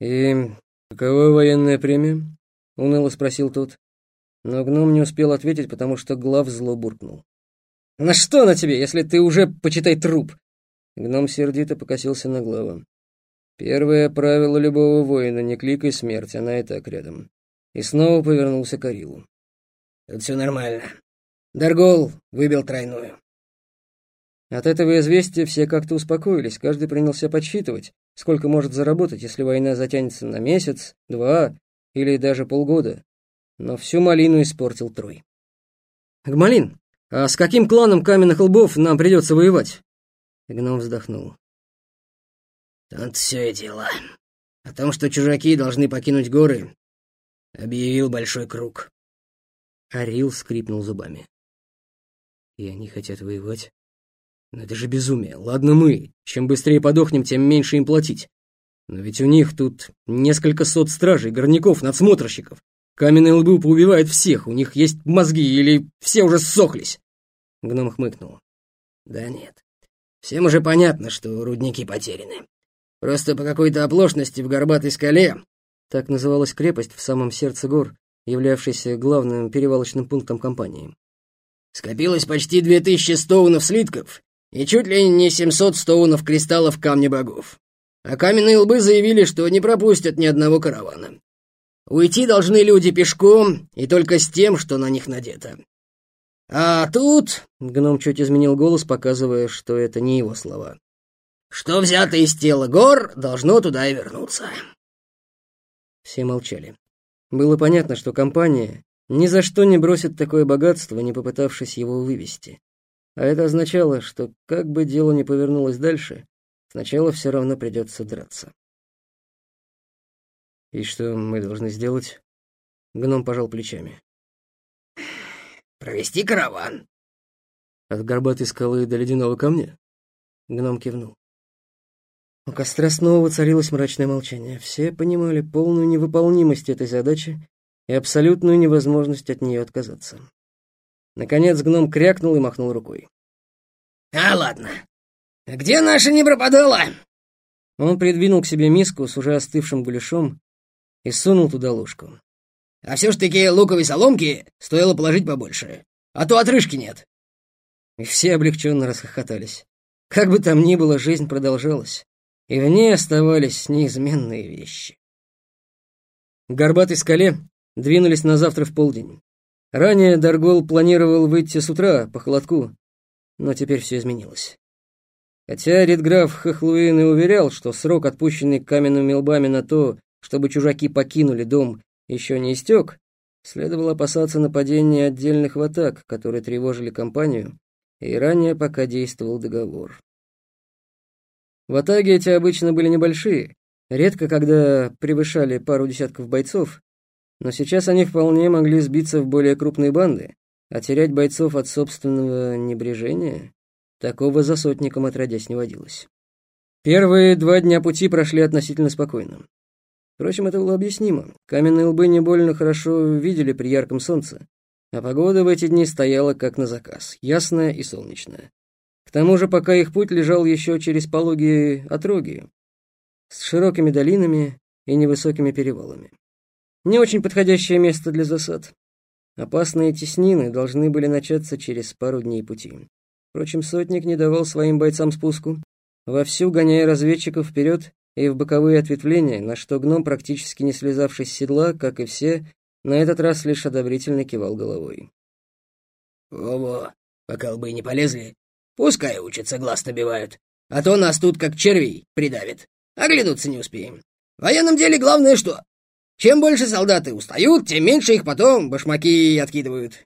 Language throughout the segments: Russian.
«И какова военная премия?» — уныло спросил тот. Но гном не успел ответить, потому что глав зло буркнул. «На что на тебе, если ты уже, почитай, труп?» Гном сердито покосился на глава. «Первое правило любого воина — не кликай смерть, она и так рядом». И снова повернулся к Арилу. «Тут все нормально. Даргол выбил тройную». От этого известия все как-то успокоились, каждый принялся подсчитывать, сколько может заработать, если война затянется на месяц, два или даже полгода. Но всю малину испортил Трой. «Гмалин, а с каким кланом каменных лбов нам придется воевать?» Гном вздохнул. «Тут все и дело. О том, что чужаки должны покинуть горы, объявил Большой Круг». Арил скрипнул зубами. «И они хотят воевать? Но это же безумие. Ладно мы. Чем быстрее подохнем, тем меньше им платить. Но ведь у них тут несколько сот стражей, горняков, надсмотрщиков. Каменные лбы поубивают всех, у них есть мозги или все уже ссохлись. Гном хмыкнул. Да нет. Всем уже понятно, что рудники потеряны. Просто по какой-то оплошности в горбатой скале, так называлась крепость в самом сердце гор, являвшейся главным перевалочным пунктом компании. Скопилось почти две тысячи стоунов слитков и чуть ли не семьсот стоунов кристаллов камня богов. А каменные лбы заявили, что не пропустят ни одного каравана. Уйти должны люди пешком и только с тем, что на них надето. А тут...» — гном чуть изменил голос, показывая, что это не его слова. «Что взято из тела гор, должно туда и вернуться». Все молчали. Было понятно, что компания ни за что не бросит такое богатство, не попытавшись его вывести. А это означало, что как бы дело ни повернулось дальше, сначала все равно придется драться. «И что мы должны сделать?» Гном пожал плечами. «Провести караван». «От горбатой скалы до ледяного камня?» Гном кивнул. У костра снова воцарилось мрачное молчание. Все понимали полную невыполнимость этой задачи и абсолютную невозможность от нее отказаться. Наконец гном крякнул и махнул рукой. «А, ладно. Где наша не пропадала?» Он придвинул к себе миску с уже остывшим гуляшом и сунул туда ложку. «А все ж таки луковой соломки стоило положить побольше, а то отрыжки нет». И все облегченно расхохотались. Как бы там ни было, жизнь продолжалась, и в ней оставались неизменные вещи. К горбатой скале двинулись на завтра в полдень. Ранее Даргол планировал выйти с утра по холодку, но теперь все изменилось. Хотя Редграф Хохлуин и уверял, что срок, отпущенный каменными лбами на то, чтобы чужаки покинули дом, еще не истек, следовало опасаться нападения отдельных ватак, которые тревожили компанию, и ранее пока действовал договор. Ватаги эти обычно были небольшие, редко когда превышали пару десятков бойцов, но сейчас они вполне могли сбиться в более крупные банды, а терять бойцов от собственного небрежения такого за сотником отродясь не водилось. Первые два дня пути прошли относительно спокойно. Впрочем, это было объяснимо. Каменные лбы не больно хорошо видели при ярком солнце, а погода в эти дни стояла как на заказ, ясная и солнечная. К тому же, пока их путь лежал еще через пологие отроги, с широкими долинами и невысокими перевалами. Не очень подходящее место для засад. Опасные теснины должны были начаться через пару дней пути. Впрочем, сотник не давал своим бойцам спуску, вовсю гоняя разведчиков вперед и в боковые ответвления, на что гном, практически не слезавший с седла, как и все, на этот раз лишь одобрительно кивал головой. «Во-во, пока лбы не полезли, пускай учатся, глаз набивают, а то нас тут как червей придавит, оглянуться не успеем. В военном деле главное что? Чем больше солдаты устают, тем меньше их потом башмаки откидывают».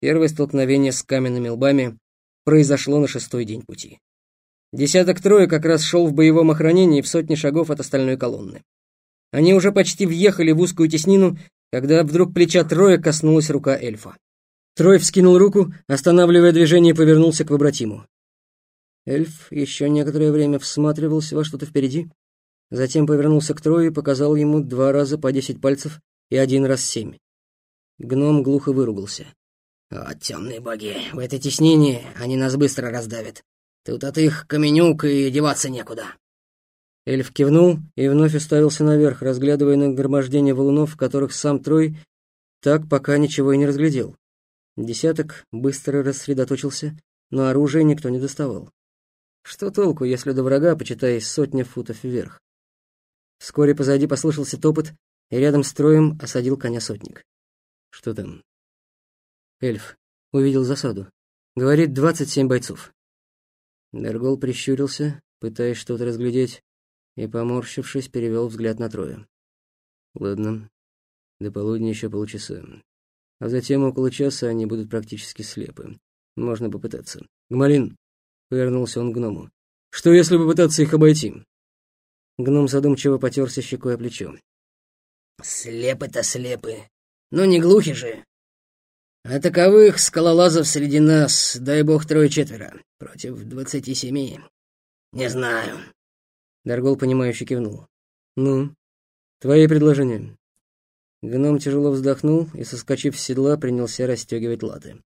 Первое столкновение с каменными лбами произошло на шестой день пути. Десяток трое как раз шел в боевом охранении в сотни шагов от остальной колонны. Они уже почти въехали в узкую теснину, когда вдруг плеча Троя коснулась рука эльфа. Трой вскинул руку, останавливая движение, повернулся к вобратиму. Эльф еще некоторое время всматривался во что-то впереди, затем повернулся к Трою и показал ему два раза по десять пальцев и один раз семь. Гном глухо выругался. «О, темные боги, в этой теснине они нас быстро раздавят. Тут от их каменюк и деваться некуда. Эльф кивнул и вновь уставился наверх, разглядывая нагромождение валунов, в которых сам Трой так пока ничего и не разглядел. Десяток быстро рассредоточился, но оружия никто не доставал. Что толку, если до врага, почитай, сотня футов вверх? Вскоре позади послышался топот, и рядом с троем осадил коня сотник. Что там? Эльф увидел засаду. Говорит, двадцать семь бойцов. Дергол прищурился, пытаясь что-то разглядеть, и, поморщившись, перевел взгляд на Троя. Ладно, до полудня еще полчаса. А затем около часа они будут практически слепы. Можно попытаться. Гмалин, повернулся он к гному. Что, если попытаться их обойти? Гном задумчиво потерся щекой о плечо. Слепы-то слепы. Но не глухи же. А таковых скалолазов среди нас, дай бог, трое-четверо. Против двадцати семи. Не знаю. Даргол, понимающе кивнул. «Ну, твои предложения?» Гном тяжело вздохнул и, соскочив с седла, принялся расстегивать латы.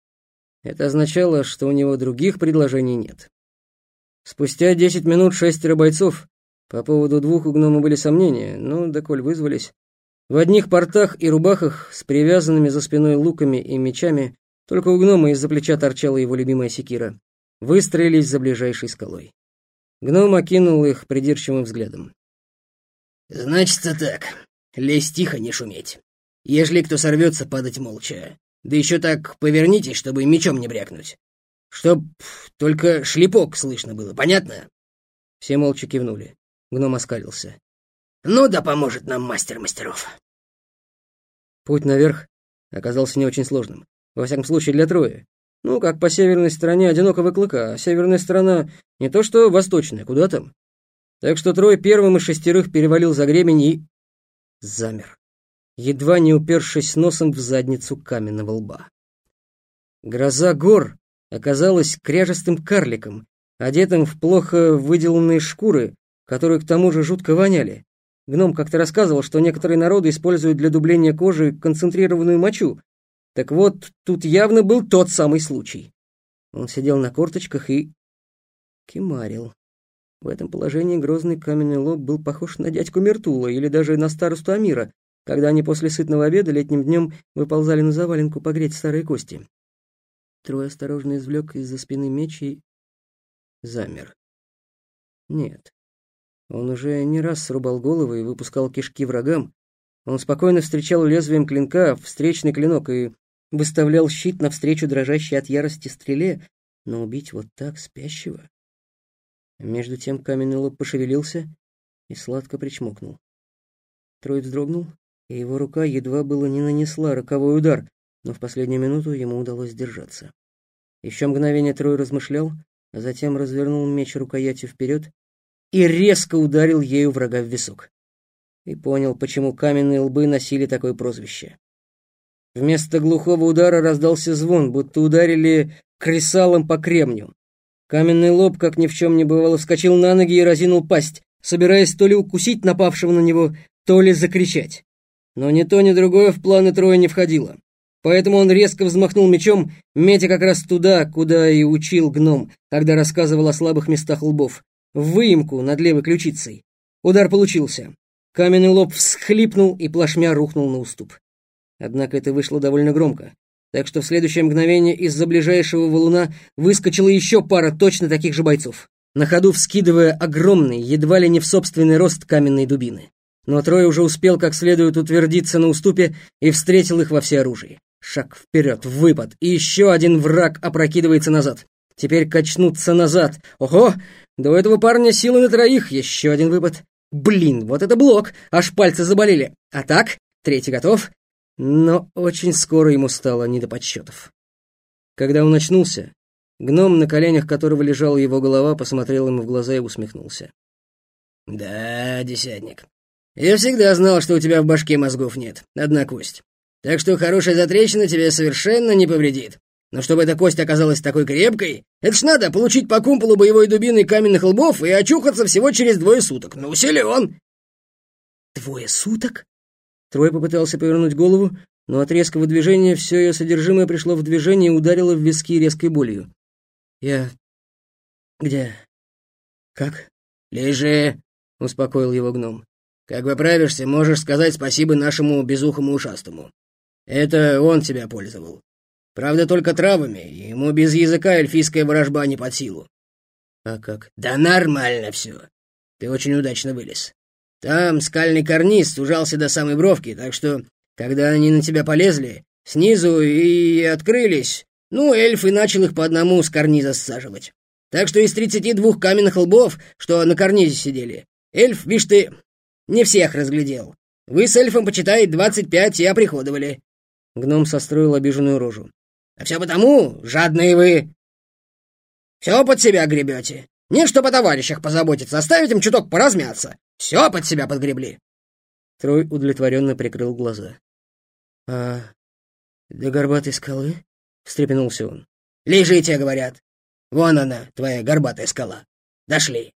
Это означало, что у него других предложений нет. Спустя десять минут шестеро бойцов. По поводу двух у гнома были сомнения, но, доколь вызвались, в одних портах и рубахах с привязанными за спиной луками и мечами, только у гнома из-за плеча торчала его любимая секира, выстроились за ближайшей скалой. Гном окинул их придирчивым взглядом. «Значится так. Лезь тихо, не шуметь. Ежели кто сорвется, падать молча. Да еще так повернитесь, чтобы мечом не брякнуть. Чтоб только шлепок слышно было, понятно?» Все молча кивнули. Гном оскалился. «Ну да поможет нам мастер мастеров». Путь наверх оказался не очень сложным. Во всяком случае, для Троя. Ну, как по северной стороне одинокого клыка, а северная сторона не то что восточная, куда там. Так что Трой первым из шестерых перевалил за гребень и... замер, едва не упершись носом в задницу каменного лба. Гроза гор оказалась кряжестым карликом, одетым в плохо выделанные шкуры, которые к тому же жутко воняли. Гном как-то рассказывал, что некоторые народы используют для дубления кожи концентрированную мочу, так вот, тут явно был тот самый случай. Он сидел на корточках и... кемарил. В этом положении грозный каменный лоб был похож на дядьку Мертула или даже на старосту Амира, когда они после сытного обеда летним днем выползали на заваленку погреть старые кости. Трой осторожно извлек из-за спины меч и... замер. Нет. Он уже не раз срубал головы и выпускал кишки врагам. Он спокойно встречал лезвием клинка встречный клинок и выставлял щит навстречу дрожащей от ярости стреле, но убить вот так спящего... Между тем каменный лоб пошевелился и сладко причмокнул. Трой вздрогнул, и его рука едва было не нанесла роковой удар, но в последнюю минуту ему удалось сдержаться. Еще мгновение Трой размышлял, а затем развернул меч рукоятью вперед и резко ударил ею врага в висок. И понял, почему каменные лбы носили такое прозвище. Вместо глухого удара раздался звон, будто ударили кресалом по кремню. Каменный лоб, как ни в чем не бывало, вскочил на ноги и разинул пасть, собираясь то ли укусить напавшего на него, то ли закричать. Но ни то, ни другое в планы Троя не входило. Поэтому он резко взмахнул мечом, метя как раз туда, куда и учил гном, когда рассказывал о слабых местах лбов, в выемку над левой ключицей. Удар получился. Каменный лоб всхлипнул и плашмя рухнул на уступ. Однако это вышло довольно громко, так что в следующее мгновение из-за ближайшего валуна выскочила еще пара точно таких же бойцов, на ходу вскидывая огромный, едва ли не в собственный рост каменной дубины. Но Трой уже успел как следует утвердиться на уступе и встретил их во всеоружии. Шаг вперед, выпад, и еще один враг опрокидывается назад. Теперь качнуться назад. Ого! До этого парня силы на троих. Еще один выпад. Блин, вот это блок! Аж пальцы заболели. А так, третий готов. Но очень скоро ему стало не до подсчетов. Когда он очнулся, гном, на коленях которого лежала его голова, посмотрел ему в глаза и усмехнулся. «Да, десятник, я всегда знал, что у тебя в башке мозгов нет, одна кость. Так что хорошая затрещина тебе совершенно не повредит. Но чтобы эта кость оказалась такой крепкой, это ж надо получить по кумполу боевой дубины каменных лбов и очухаться всего через двое суток. Ну, силен!» «Двое суток?» Трой попытался повернуть голову, но от резкого движения все ее содержимое пришло в движение и ударило в виски резкой болью. «Я... где... как?» «Лежи!» — успокоил его гном. «Как выправишься, можешь сказать спасибо нашему безухому ушастому. Это он тебя пользовал. Правда, только травами, ему без языка эльфийская ворожба не под силу». «А как?» «Да нормально все. Ты очень удачно вылез. Там скальный карниз сужался до самой бровки, так что, когда они на тебя полезли, снизу и открылись, ну, эльфы начал их по одному с карниза саживать. Так что из тридцати двух каменных лбов, что на карнизе сидели, эльф, вишь ты, не всех разглядел. Вы с эльфом, почитай, двадцать пять и оприходовали». Гном состроил обиженную рожу. «А все потому, жадные вы, все под себя гребете. Не что по товарищах позаботиться, оставить им чуток поразмяться. Все под себя подгребли. Трой удовлетворенно прикрыл глаза. «А до горбатой скалы?» — встрепенулся он. «Лежите, — говорят. Вон она, твоя горбатая скала. Дошли».